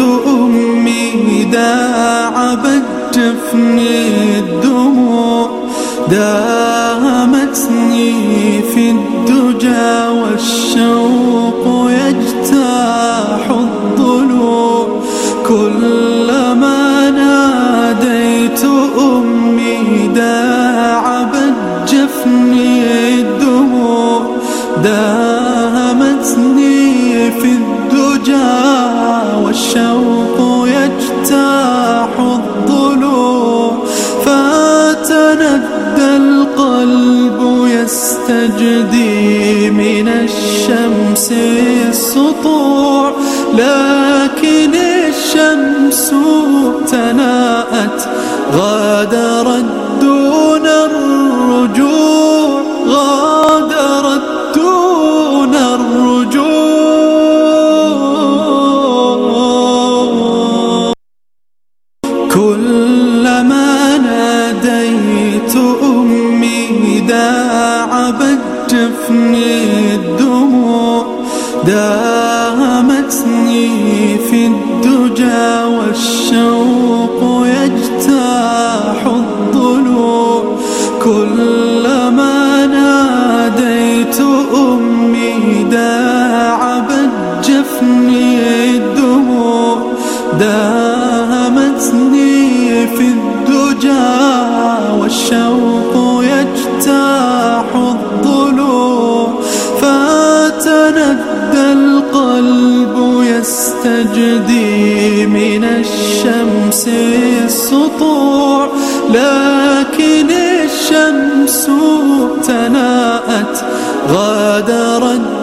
أمي داعبت جفني الدموع داهمتني في الدجى والشوق يجتاح الضلوع. كلما ناديت أمي داعبت جفني الدموع داهمتني في الدجى يستجدي من الشمس السطوع لكن الشمس تناءت غادرت دون الرجوع جفني الدموع داهمتني في الدجى والشوق يجتاح الضلوع. كلما ناديت أمي داعبت جفني الدموع. داهمتني في الدجى والشوق يستجدي من الشمس السطوع لكن الشمس تناءت غادرت